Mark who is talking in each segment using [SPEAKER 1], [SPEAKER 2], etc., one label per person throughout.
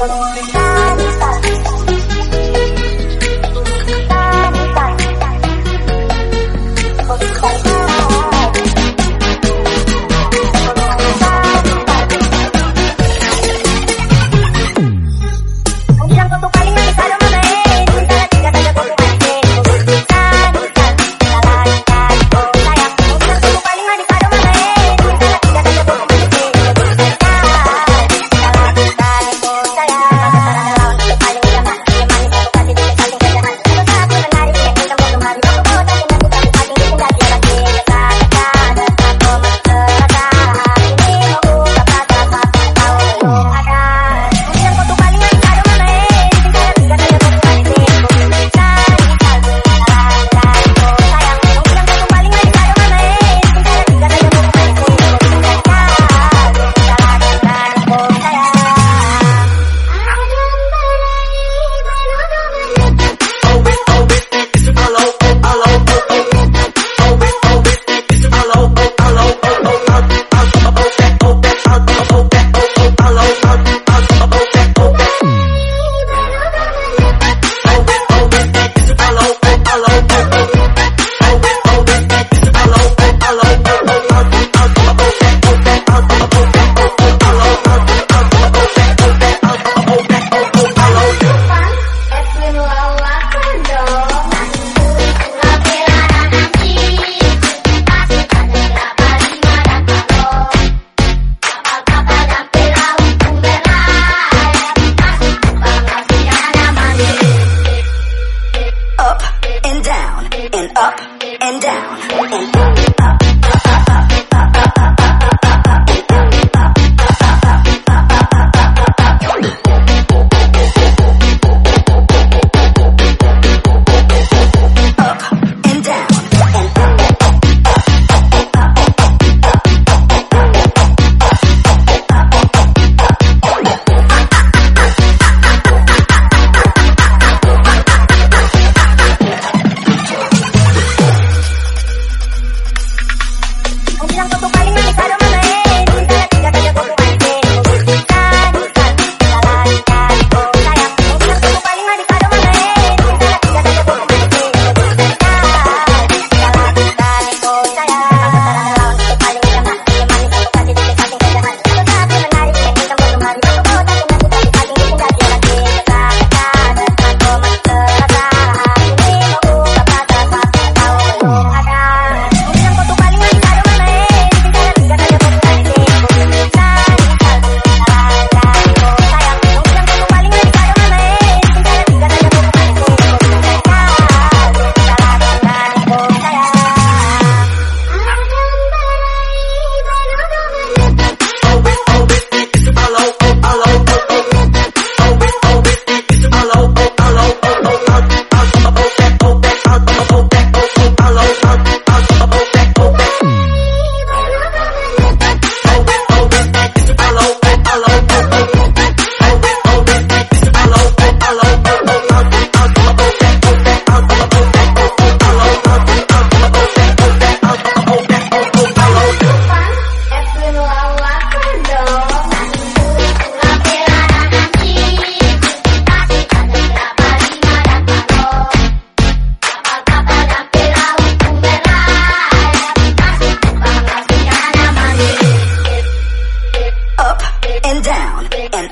[SPEAKER 1] Stop, stop, stop.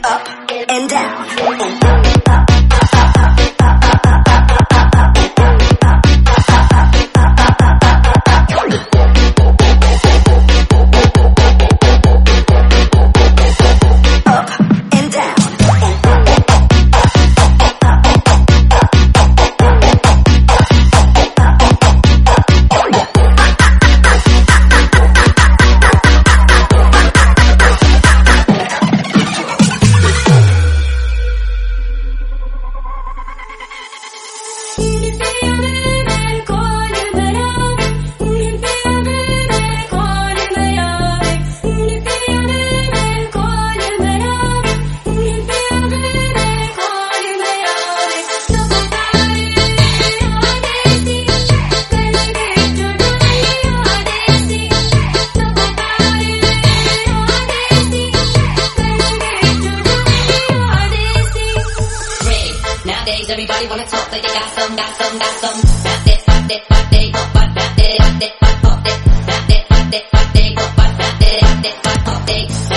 [SPEAKER 2] up and down. and
[SPEAKER 3] wanna talk, but they got some, got some, got some. Pop that, pop that, pop that, go pop, pop that, pop that, pop, pop that. Pop that, pop that, pop that, go pop, pop that, pop that, pop, pop.